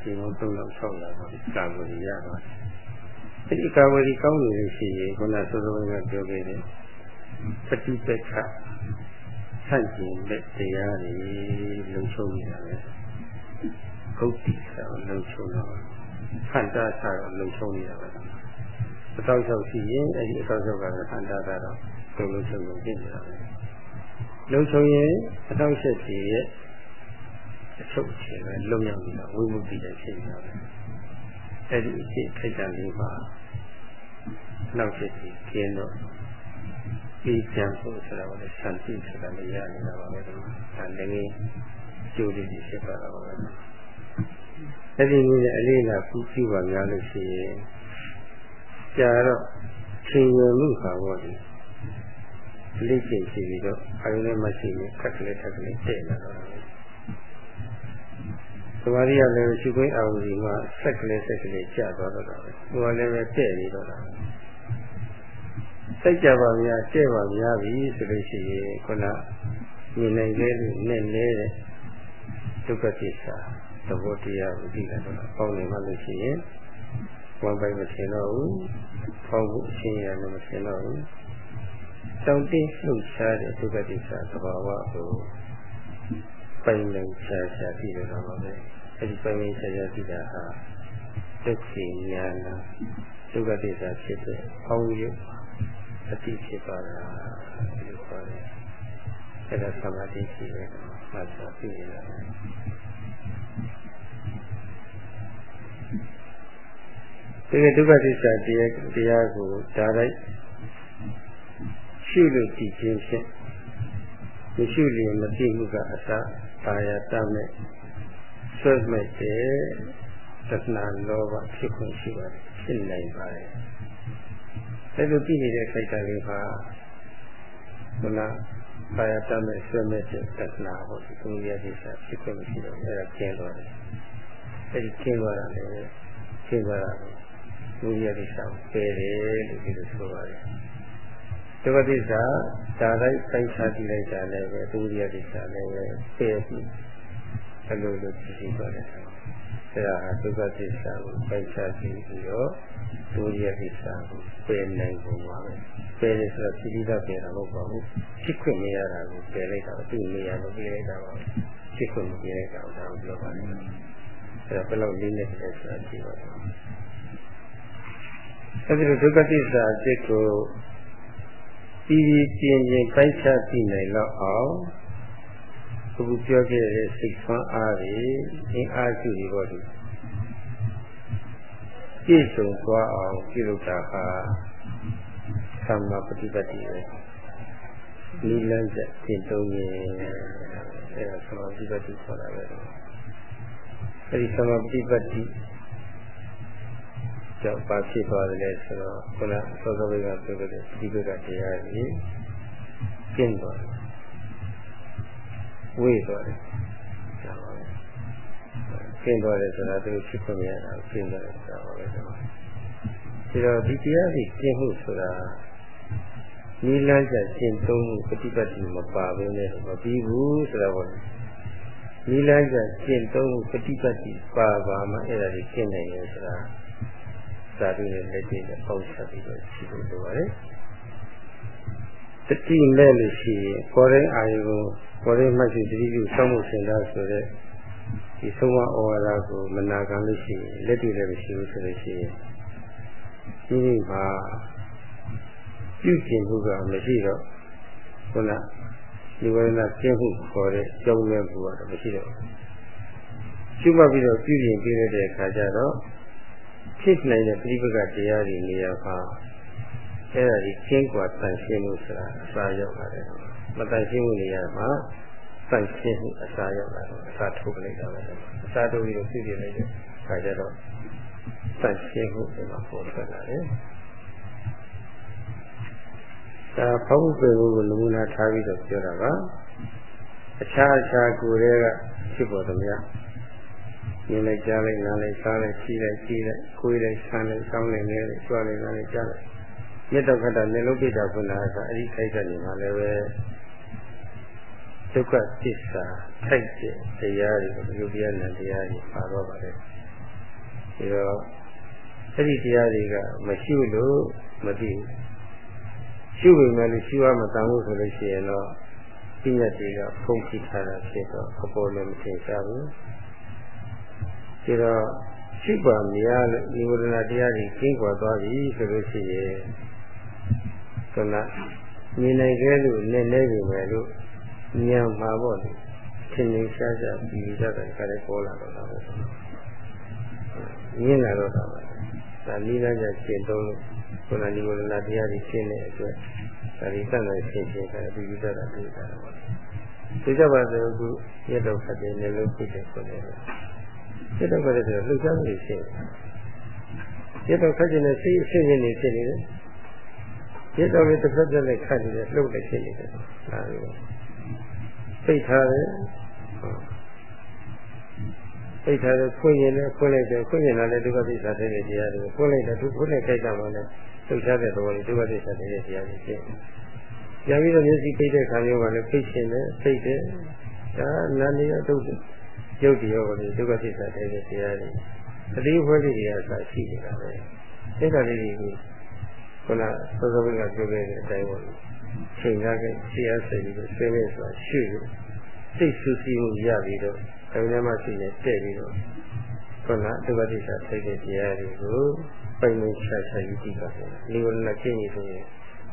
ဒီမောက်3လောက်6လောက်ပါကာကွယ်ရတော့တယ်ဒီကာဝရီကောင်းနေလို့ရှိရင်ခုနစောစောကပြောခဲ့တဲ့ပฏิပက္ခ ဆန့်ကျင်တဲ့တရားတွေလုံဆုံးနေတာပဲဂုတ်တိဆောလုံဆုံးတော့ခန္ဓာဆောလုံဆုံးနေတာပဲအတောက်ဆောက်ရှိရင်အဲဒီအတောက်ဆောက်ကခန္ဓာကတော့လုံလုံဆုံးဆုံးဖြစ်နေတာပဲလုံဆုံးရင်အတောက်ဆက်စီရဲ့အချုပ်ချယ်ပဲလုံရောက်နေတာဝိမု ക്തി တဲ့ဖြစ်နေတာပဲအဲ့ဒီအဖြစ်ထိုက်တန်လေးမှာနောက်ဖြစ်ပြီးကျင်းတော့ ဒီကြံဖို့ဆိုတာကလည်းစံတိဆိုတာလည်းရနေတာပါပဲဒီမှာဒါလည်းကျိုးလေးဖြစ်သွားတာပါပဲအဲ့ဒီနည်းနဲ့အလေးလာကူးကြည့်ပါများလို့ရှိရင်ကြာတော့ချိန်ရမှုပါပေါ့ဒီလိမ့်ကျင်စီပြီးတော့အယုံနဲ့မရှိဘူးခက်ကလေးထက်ကလေးတည့်လာတော့သမာဓိရလည်းရှိခွင့်အာဝီမှာဆက်ကလေးဆက်ကလေးကြာသွားတော့တာပဲဟိုကလည်းပဲတည့်နေတော့တာ စိတ်ကြပါများကျဲ့ပါများပြီဆိုလို့ရှိရင်ခုနမြင်နိုင်တဲ့လူနဲ့နေတဲ့ဒုက္ခသစ္စာသဘောတရားကိုသိလာတော့ပေါင်းနေမှလို့ရှိရင်ဝမ်းပိုင်မထင်တော့ဘူးပေါင်းဖို့အရှင်းရလည်းမထင်တော့ဘူးတောင်းတင်းလှုပ်ရှားတဲ့ဒုက္ခသစ္စာသဘာဝကိုပိုင်နိုင်ချာချာသိရတော့ပါပဲအဲဒီပိုင်နိုင်ချာချာသိတာဟာဒုက္ခဉာဏ်ဒုက္ခသစ္စာဖြစ်တဲ့အောင်းရုပ် အတိဖြစ်ပါလားဒီခေါ်တယ်အဲ့ဒါသမာဓိရှိတယ်မှတ်သာသိနေတာဒီကဒုက္ခသစ္စာတရားတရားကိုဒါလိုက်ရှုလို့ကြည့်ခြင်းဖြင့်မရှိလျင်မသိမှုကအစပါရတမဲ့ဆွဲမဲ့တဲ့သက္ကနာလောဘဖြစ်ခွင့်ရှိပါတယ်ဖြစ်နိုင်ပါတယ် အဲလိုကြည့်နေတဲ့ခိုက်တာလေးပါဘုလားပါရတမဲ့ဆွဲမဲ့တဲ့သက္ကနာဟောဒီသူရည်စာဖြစ်ခွင့်မရှိတော့အဲဒါကျင်းသွားတယ်အဲဒီကျင်းသွားတာလည်းကျင်းသွားတာသူရည်စာပယ်တယ်လို့ဒီလိုဆိုပါတယ်ဒုက္ခသစ္စာဒါလိုက်ဆိုင်ချကြည့်လိုက်တာလည်းပဲသူရည်စာလည်းပဲပယ်ပြီးအလိုလိုကြည့်ကြည့်ပါတယ် အဲဒါဟာဒုက္ခသစ္စာကိုပိုက်ချကြည့်ပြီးတော့ဒုရိယသစ္စာကိုပယ်နိုင်ပုံပါပဲပယ်တယ်ဆိုတော့သိတိသပယ်တာမဟုတ်ပါဘူးဖြစ်ခွင့်မရတာကိုပယ်လိုက်တာသူ့နေရာကိုပယ်လိုက်တာပါဖြစ်ခွင့်မပယ်လိုက်တာကိုဒါကိုပြောပါတယ်အဲဒါဘယ်လောက်လေးနဲ့လဲဆိုတာကြည့်ပါတော့အဲဒီလိုဒုက္ခသစ္စာအစ်ကိုပြီးပြီးပြင်းပြင်းပိုက်ချသိနိုင်တော့အောင် အခုပြောခဲ့တဲ့စိတ်ဆွမ်းအားတွေအင်းအားစုတွေပေါ့ဒီပြည့်စုံသွားအောင်ပြုလုပ်တာဟာသမ္မာပฏิပတ်တိပဲနိလန်းချက်သင်သုံးရင်အဲဒါသမ္မာပฏิပတ်တိခေါ်တာပဲအဲဒီသမ္မာပฏิပတ်တိကြောင့်ပါဖြစ်သွားတယ်ဆိုတော့ခုနသောသောဘိကပြောခဲ့တဲ့ဒီဘက်ကတရားကြီးကျင့်သွားတယ် ဝေ့သွားတယ်ဒါပါပဲကျင့်တော်တယ်ဆိုတာသူဖြစ်ခွင့်ရတာကျင့်တော်တယ်ဆိုတာပါပဲဒီတော့ဒီတရားကြီးကျင့်မှုဆိုတာနိလန်းကျကျင့်သုံးမှုပฏิပတ်တိမပါဘဲနဲ့မပြီးဘူးဆိုတာပေါ့နိလန်းကျကျင့်သုံးမှုပฏิပတ်တိပါပါမှအဲ့ဒါကြီးကျင့်နိုင်ရဆိုတာသာဓုနဲ့လက်တွေ့နဲ့ပေါင်းဆက်ပြီးတော့ရှိလို့ဆိုပါတယ်တတိမဲ့လို့ရှိရင်ပေါ်တဲ့အာယုကို ပေါ်လေးမှတ်ရှိတတိပြုဆောင်းမှုစင်သားဆိုတဲ့ဒီဆုံးမဩဝါဒကိုမနာခံလို့ရှိရင်လက်တွေ့လည်းမရှိဘူးဆိုလို့ရှိရင်ဒီနေ့မှာပြုကျင်မှုကမရှိတော့ခုနဒီဝရဏကျင့်မှုခေါ်တဲ့ကြောင်းလဲမှုကတော့မရှိတော့ရှုမှတ်ပြီးတော့ပြုကျင်ပြည့်တဲ့အခါကျတော့ဖြစ်နိုင်တဲ့ပြိပကတရားတွေနေရာမှာအဲ့ဒါကြီးကျင်းကွာတန်ရှင်းမှုဆိုတာအစာရောက်ပါတယ် မတန်ရှင်းမှုနေရာမှာတန်ရှင်းမှုအစာရောက်လာတယ်အစာထုတ်လိုက်တာပဲအစာထုတ်ပြီးတော့ပြုပြင်လိုက်တဲ့အခါကျတော့တန်ရှင်းမှုဒီမှာပေါ်ထွက်လာတယ်ဒါဖောက်ပွေမှုကိုနမူနာထားပြီးတော့ပြောတာပါအခြားအခြားကိုယ်တွေကဖြစ်ပေါ်သည်များမြင်လိုက်ကြားလိုက်နားလိုက်စားလိုက်ရှိလိုက်ကြည့်လိုက်ကိုယ်လိုက်ဆန်းလိုက်စောင်းလိုက်နေလိုက်ကြွားလိုက်နားလိုက်ကြားလိုက်မြတ်တော်ခတ္တနေလုံးပိတာခုနကအဲ့ဒီခိုက်ကနေမှလည်းပဲ ဒုက္ခသစ္စာထိုက်တဲ့တရားတွေဘုရားတရားနဲ့တရားတွေပါတော့ပါတယ်ဒီတော့အဲ့ဒီတရားတွေကမရှိလို့မသိဘူးရှုပေမဲ့လို့ရှုရမတန်ဘူးဆိုလို့ရှိရင်တော့ပြည့်ညတ်တွေကဖုံးဖိထားတာဖြစ်တော့အပေါ်လည်းမထင်ရှားဘူးဒီတော့ရှုပါမရလို့ဒီဝဒနာတရားတွေကျင်းကွာသွားပြီဆိုလို့ရှိရင်ကနမြင်နိုင်ခဲ့လို့နည်းနည်းပြီမယ်လို့ ဉာဏ်မှာပေါ့လေသင်္နေရှားရှားပြီးကြတဲ့ခါလေးပေါ်လာတော့တာပဲမြင်လာတော့တာပဲဒါနိလန်းကျရှင်းသုံးလို့ခုနဒီဝရဏတရားကြီးရှင်းတဲ့အတွက်ဒါဒီတန်တဲ့ရှင်းရှင်းတယ်ပြီးပြီးတော့ပြီးတာပါဒီကြပါစေအခုရတော့ဖတ်တယ်လည်းလို့ဖြစ်တယ်ဆိုတယ်ရတော့ဖတ်တယ်ဆိုလှုပ်ရှားမှုရှင်းရတော့ဖတ်ခြင်းနဲ့စိတ်အရှင်းရှင်းနေဖြစ်နေတယ်ရတော့လည်းတစ်ဖက်တစ်လက်ခတ်နေတယ်လှုပ်နေဖြစ်နေတယ်ဒါလို ပိတ်ထားတယ်ပိတ်ထားတယ်ဖွင့်ရင်လည်းဖွင့်လိုက်တယ်ဖွင့်ရင်လည်းဒုက္ခသစ္စာတဲ့တရားတွေဖွင့်လိုက်တယ်သူဖွင့်လိုက်ကြတာမှလည်းလှုပ်ရှားတဲ့သဘောတွေဒုက္ခသစ္စာတဲ့တရားတွေဖြစ်။ပြန်ပြီးတော့မျက်စိပိတ်တဲ့ခါမျိုးကလည်းပိတ်ရှင်တယ်ပိတ်တယ်ဒါနာနေရဒုက္ခရုပ်တရားတွေဒုက္ခသစ္စာတဲ့တရားတွေအတိအဖွဲလေးတွေကစာရှိနေတာပဲ။အဲ့ဒါလေးတွေကိုခုနသောသောကပြောခဲ့တဲ့အတိုင်းပေါ့ ချိန်ကားကရှေ့အစိတ်ပြီးဆွေးနွေးဆိုတာရှုလို့စိတ်ဆူဆီးမှုရပြီးတော့အဲဒီမှာရှိနေတဲ့ပြီးတော့ခုနဒုက္ခသစ္စာသိတဲ့တရားတွေကိုပိုင်ပိုင်ချာချာယူကြည့်ပါမယ်။ဒီလိုနဲ့ကျင့်ရဆိုရင်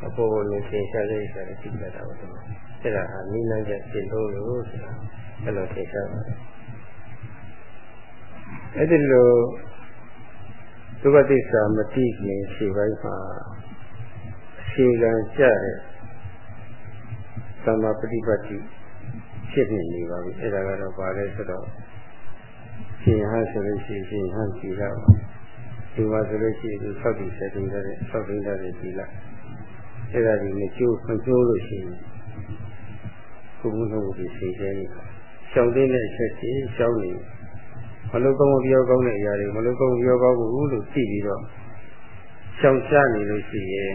အပေါ်ပေါ်နဲ့သင်ရှားတဲ့ဆရာကြီးကြည့်တာပါတော့။အဲ့ဒါဟာနိလန်းချက်ကျင့်လို့လို့ဆိုတာအဲ့လိုသင်ရှားပါတယ်။အဲ့ဒီလိုဒုက္ခသစ္စာမတိခင်ရှိပိုင်းမှာအခြေခံကြတဲ့ သမ္မာပฏิပတ်တိဖြစ်နေနေပါပြီအဲ့ဒါကတော့ဘာလဲဆိုတော့ရှင်ဟန်ဆိုလို့ရှိရင်ရှင်ဟန်ကြည်လာပါဒီမှာဆိုလို့ရှိရင်ဒီဆောက်တည်ဆက်တင်တဲ့ဆောက်တင်တဲ့ကြည်လာအဲ့ဒါဒီမကျိုးမကျိုးလို့ရှိရင်ကိုယ်မှုလို့ဒီစိတ်ထဲနေရှောင်တဲ့အချက်ကြီးရှောင်နေမလို့ကောင်းမပြောကောင်းတဲ့အရာတွေမလို့ကောင်းပြောကောင်းဘူးလို့သိပြီးတော့ရှောင်ရှားနေလို့ရှိရင်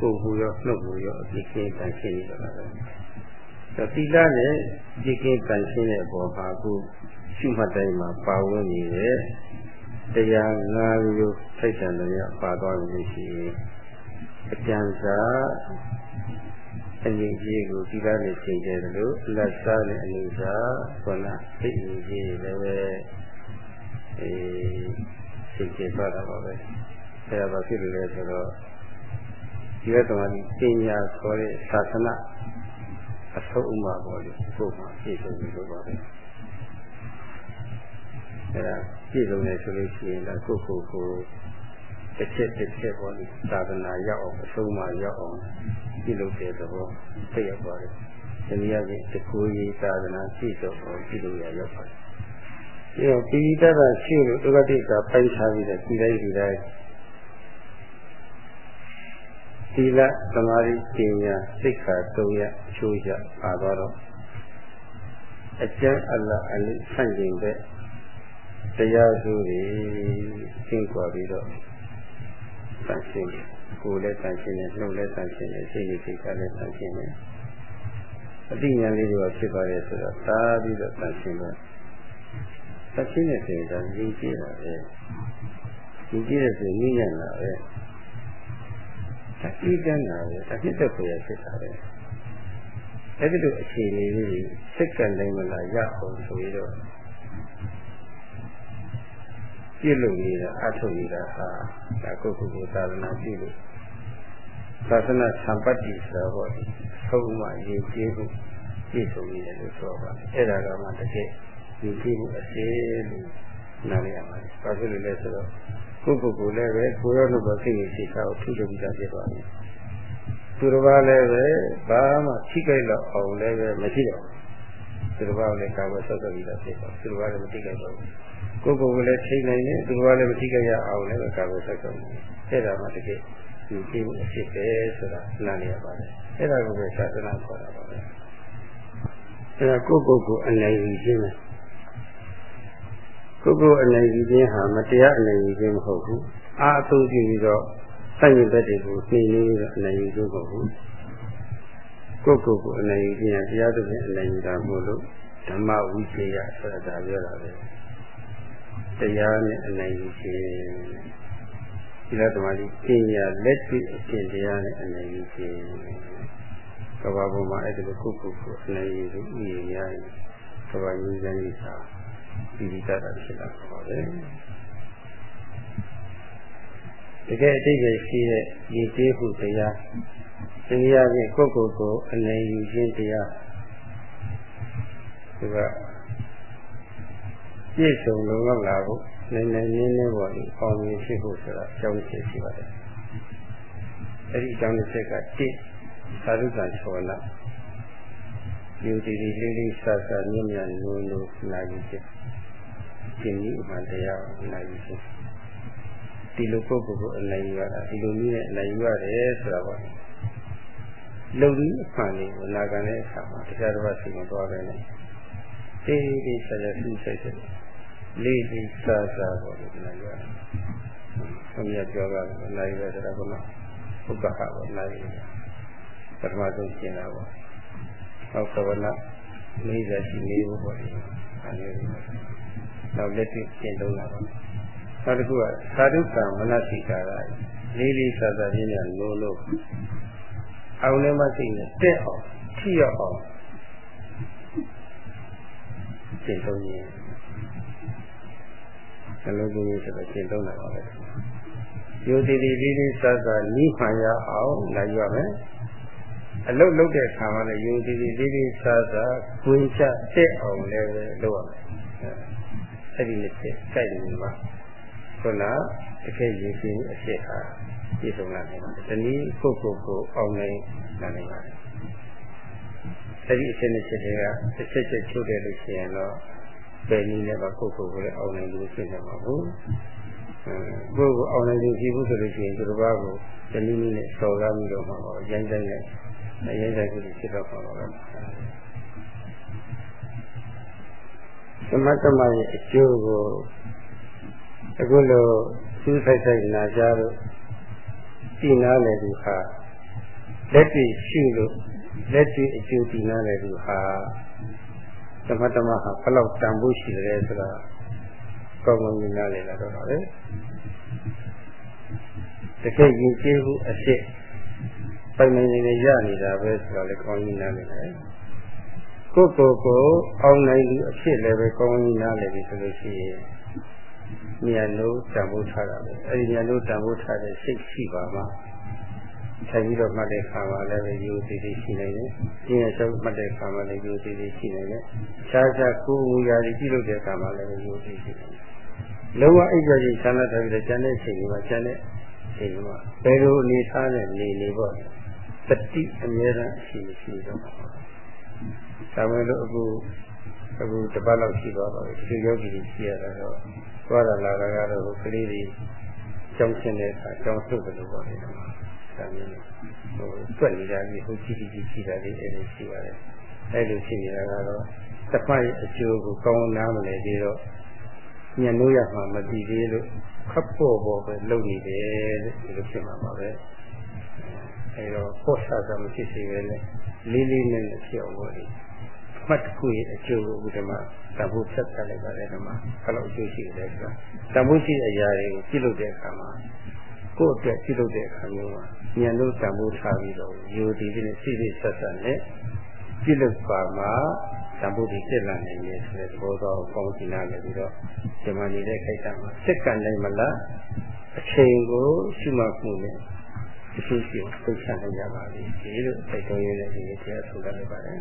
ကိုယ်ဟူရောနှုတ်ဟူရောအပြစ်ကင်းတန်ရှင်းနေကြတာပဲ။သီလနဲ့ပြစ်ကင်းတန်ရှင်းတဲ့အပေါ်မှာအခုရှုမှတ်တိုင်းမှာပါဝင်နေတဲ့တရား၅မျိုးထိုက်တန်တယ်ပါသွားလို့ရှိရင်အကျံစာအငြိကြီးကိုဒီကားနဲ့ချိန်တယ်လို့လက်စားနဲ့အငြိစာခန္ဓာသိဉ္ကြီးလည်းပဲအဲချိန်ကျသွားတာပါပဲ။အဲဒါဘာဖြစ်လို့လဲဆိုတော့ ဒီကသမားကြီးပညာခေါ်တဲ့သာသနာအဆုံးအမပေါ်လို့ကိုယ်မှာပြည့်စုံပြီလို့ပါပဲအဲဒါပြည့်စုံတယ်ဆိုလို့ရှိရင်လည်းကိုယ့်ကိုယ်ကိုတစ်ချက်တစ်ချက်ပေါ်လို့သာသနာရောက်အောင်အဆုံးအမရောက်အောင်ပြုလုပ်တဲ့သဘောသိရပါတယ်ဒီနည်းအားဖြင့်တကူကြီးသာသနာပြည့်စုံအောင်ပြုလုပ်ရရောက်ပါတယ်ဒီတော့ပိဋကတ်ရှိလို့ဒုက္ခတိကပိုင်ထားပြီးတဲ့ဒီတိုင်းဒီတိုင်း သီလသမာဓိပညာစိတ်ခါသုံးရအချိုးရပါတော့အကျဉ်းအလအလိဆန့်ကျင်တဲ့တရားစုတွေရှင်းကြွားပြီးတော့တန်ရှင်းတယ်ကိုယ်လည်းတန်ရှင်းတယ်နှုတ်လည်းတန်ရှင်းတယ်စိတ်နဲ့စိတ်ကလည်းတန်ရှင်းတယ်အတိညာလေးတွေကဖြစ်သွားတယ်ဆိုတော့သာပြီးတော့တန်ရှင်းတော့တန်ရှင်းတဲ့စိတ်ကရင်းကြည့်တာပဲရင်းကြည့်တဲ့စိတ်ညဉ့်ညံ့တာပဲ အီးကန်းတာပဲအဖြစ်သက်ကိုရဖြစ်တာပဲအဲ့ဒီလိုအခြေအနေလေးစက္ကန့်တိုင်းမလားရအောင်ဆိုပြီးတော့ပြည့်လို့နေတာအထုတ်နေတာဟာဒါကိုယ့်ကိုယ်ကိုသာသနာပြုလို့သာသနာသံပတ်တိဆိုတော့သုံးမှရေးကျေးဖို့ပြည့်စုံနေတယ်လို့ဆိုပါတယ်အဲ့ဒါကမှတကယ်ရေးကျေးဖို့အစေလို့နားလည်ရပါတယ်ဘာဖြစ်လို့လဲဆိုတော့ ကိုယ့်ကိုယ်ကိုလည်းပဲကိုယ်ရောလို့ပဲစိတ်ရရှိတာကိုထုလုပ်ပြီးသားဖြစ်သွားတယ်သူတစ်ပါးလည်းပဲဘာမှထိခိုက်တော့အောင်လည်းပဲမရှိတော့ဘူးသူတစ်ပါးလည်းကာကွယ်ဆောက်ရှောက်ပြီးသားဖြစ်သွားသူတစ်ပါးလည်းမထိခိုက်တော့ဘူးကိုယ့်ကိုယ်ကိုလည်းထိနိုင်တယ်သူတစ်ပါးလည်းမထိခိုက်ရအောင်လည်းပဲကာကွယ်ဆောက်ရှောက်နေတယ်အဲ့ဒါမှတကယ်ဒီကြည့်မှုအဖြစ်ပဲဆိုတာနားလည်ရပါတယ်အဲ့ဒါကိုပဲသာသနာခေါ်တာပါပဲအဲ့ဒါကိုယ့်ကိုယ်ကိုအနိုင်ယူခြင်းပဲ ကိုယ်ကိုယ်အနိုင်ယူခြင်းဟာမတရားအနိုင်ယူခြင်းမဟုတ်ဘူးအာအသုံးပြုပြီးတော့ဆိုင်ရင်တဲ့တွေကိုနှိမ့်နေပြီးတော့အနိုင်ယူခြင်းမဟုတ်ဘူးကိုယ့်ကိုယ်ကိုအနိုင်ယူခြင်းဟာတရားသဖြင့်အနိုင်ယူတာမို့လို့ဓမ္မဝိသေယဆိုတာဒါပြောတာပဲတရားနဲ့အနိုင်ယူခြင်းဒီလိုဓမ္မကြီးပညာလက်တွေ့အရှင်တရားနဲ့အနိုင်ယူခြင်းကဘာပေါ်မှာအဲ့ဒီလိုခုခုခုအနိုင်ယူလို့ဥယျာဉ်ရရင်ကဘာမြည်စံကြီးစာ ဒီဒီတတ်တာဖြစ်တာပါပဲတကယ်အတိတ်ပဲရှိတဲ့ရည်သေးမှုတရားတရားဖြင့်ကိုယ့်ကိုယ်ကိုအနိုင်ယူခြင်းတရားဒီကပြည့်စုံလုံလောက်လာဖို့နည်းနည်းနည်းနည်းပေါ်ပြီးအောင်မြင်ဖြစ်ဖို့ဆိုတာအကြောင်းရှိရှိပါတယ်အဲ့ဒီအကြောင်းတစ်ချက်ကတိသာဓုကချောနာ ယူတည်တည်လေးလေးဆဆမြင့်မြတ်လို့လို့နာယူခြင်းရှင်ကြီးအမှန်တရားကိုနာယူခြင်းဒီလိုပုဂ္ဂိုလ်ကိုအနိုင်ယူရတာဒီလိုနည်းနဲ့အနိုင်ယူရတယ်ဆိုတာပေါ့လုံပြီးအမှန်လေးကိုနာခံတဲ့အခါမှာတရားတော်ရှိမှသွားတယ်လေတေးတေးဆရာဆူစိတ်စိတ်လေးလေးစားစားပေါ့ဒီလိုပြောတယ်။ဆရာပြောတာကနိုင်ပဲဆိုတာကမှဥပ္ပခါပေါ့နိုင်တယ်။ပထမဆုံးရှင်းတာပေါ့။ ဟောကဝနလေးစားရှိနေဖို့ပေါ့ဒီ။အဲဒီနောက်လက်တွေ့ရှင်းတော့တာပေါ့။နောက်တစ်ခုကသာဓုကမနတိကာရလေးလေးစားစားခြင်းနဲ့လို့လို့အောင်လည်းမသိနဲ့တက်အောင်ထိရအောင်ရှင်းဆုံးရင်နှလုံးသွင်းရေးဆိုတော့ရှင်းသုံးတာပါပဲ။ယူတည်တည်လေးလေးစားစားနိမှန်ရအောင်လာယူရမယ်။ အလုတ်လုတ်တဲ့ခါမှလည်းယူတည်တည်လေးလေးစားစားဝင်ချတက်အောင်လည်းလုပ်ရမယ်။အဲ့ဒီနဲ့စိတ်ကြိုက်နေမှာခုနတကယ်ရည်ရှင်အဖြစ်ဟာပြည့်စုံလာတယ်။ဒီနည်းပုဂ္ဂိုလ်ကိုအောင်နိုင်လာနိုင်ပါတယ်။အဲ့ဒီအချက်နဲ့ချက်တွေကတစ်ချက်ချက်ချိုးတယ်လို့ရှိရင်တော့ဘယ်နည်းနဲ့မှကိုယ့်ကိုယ်ကိုလည်းအောင်နိုင်လို့ဖြစ်နေမှာဘူး။ကိုယ့်ကိုအောင်နိုင်လို့ရှိဘူးဆိုလို့ရှိရင်သူတစ်ပါးကိုတနည်းနည်းနဲ့စော်ကားပြီးတော့မှာပါရိုင်းတိုင်းနဲ့ ရိုင်းတိုင်းကိုဖြစ်တော့မှာပါပဲ။သမတ္တမရဲ့အကျိုးကိုအခုလိုစူးစိုက်စိုက်နာကြလို့သိနာလေသူဟာလက်တွေ့ရှိလို့လက်တွေ့အကျိုးသိနာလေသူဟာသမတမဟာဘလောက်တန်ဖို့ရှိတယ်ဆိုတာကောင်းကောင်းမြင်ရလေလာတော့ပါပဲတကယ်ယဉ်ကျေးမှုအဖြစ် ပိုင်နေနေရနေတာပဲဆိုတာလည်းကောင်းကြီးနားလည်တယ်ကိုယ့်ကိုယ်ကိုအောင်နိုင်လူအဖြစ်လည်းပဲကောင်းကြီးနားလည်ပြီဆိုလို့ရှိရင်ဉာဏ်လို့တန်ဖို့ထားတာပဲအဲဒီဉာဏ်လို့တန်ဖို့ထားတဲ့စိတ်ရှိပါမှာထိုင်ပြီးတော့မှတ်တဲ့ခါမှာလည်းပဲယူသေးသေးရှိနေတယ်။ကျင်းရဆုံးမှတ်တဲ့ခါမှာလည်းယူသေးသေးရှိနေတယ်။ခြားခြားကိုယ်မူရာကြီးပြုလုပ်တဲ့ခါမှာလည်းယူသေးသေးရှိနေတယ်။လုံးဝအိပ်ကြကြီးဆန္ဒထားပြီးတော့ကျန်တဲ့ချိန်မှာကျန်တဲ့ချိန်မှာဘယ်လိုအနေထားနဲ့နေနေပေါ့။ တတိအမြဲတမ်းရှိရှိတော့ပါ။ဒါမှလို့အခုအခုတပတ်လောက်ရှိသွားပါပြီ။ဒီယောဂီကြီးရှိရတာတော့သွားလာလာတာကတော့ကလေးတွေကြောင်းရှင်းတဲ့အခါကြောင်းဆုပ်တယ်လို့ပြောနေတာ။ဒါမျိုးဟိုတွက်နေတာကြီးဟိုကြည့်ကြည့်ကြည့်ကြည့်တာလေးအဲ့လိုရှိပါတယ်အဲ့လိုရှိနေတာကတော့တစ်ဖက်ရဲ့အကျိုးကိုကောင်းနားမလဲပြီးတော့ညံလို့ရမှာမတည်သေးလို့ခပ်ပေါ်ပေါ်ပဲလုပ်နေတယ်လို့ဒီလိုဖြစ်မှာပါပဲ အဲတော့ပေါ်ဆာကမရှိစေပဲနဲ့လေးလေးနဲ့နဲ့ဖြစ်အောင်လို့ဒီမှတ်တစ်ခုရဲ့အကျိုးကိုဒီမှာတဘုဖြတ်ထားလိုက်ပါတယ်ဒီမှာဘယ်လိုအကျိုးရှိလဲဆိုတာတဘုရှိအရာတွေကိုပြုလုပ်တဲ့အခါမှာကိုယ့်အတွက်ပြုလုပ်တဲ့အခါမျိုးမှာဉာဏ်လို့တန်ဖိုးထားပြီးတော့ယူတည်ပြီးနဲ့စိစိဆက်ဆက်နဲ့ပြုလုပ်ပါမှာတန်ဖိုးတွေဖြစ်လာနိုင်တယ်ဆိုတဲ့သဘောတော်ကိုပေါင်းစီနာနေပြီးတော့ဒီမှာနေတဲ့ခိုက်တာမှာစက်ကနိုင်မလားအချိန်ကိုရှိမှမှုနဲ့ အရှိရှိသိချနိုင်ကြပါလိမ့်ဒီလိုစိတ်တော်ရင်းနဲ့ဒီတရားဆုံးတတ်လိုက်ပါတယ်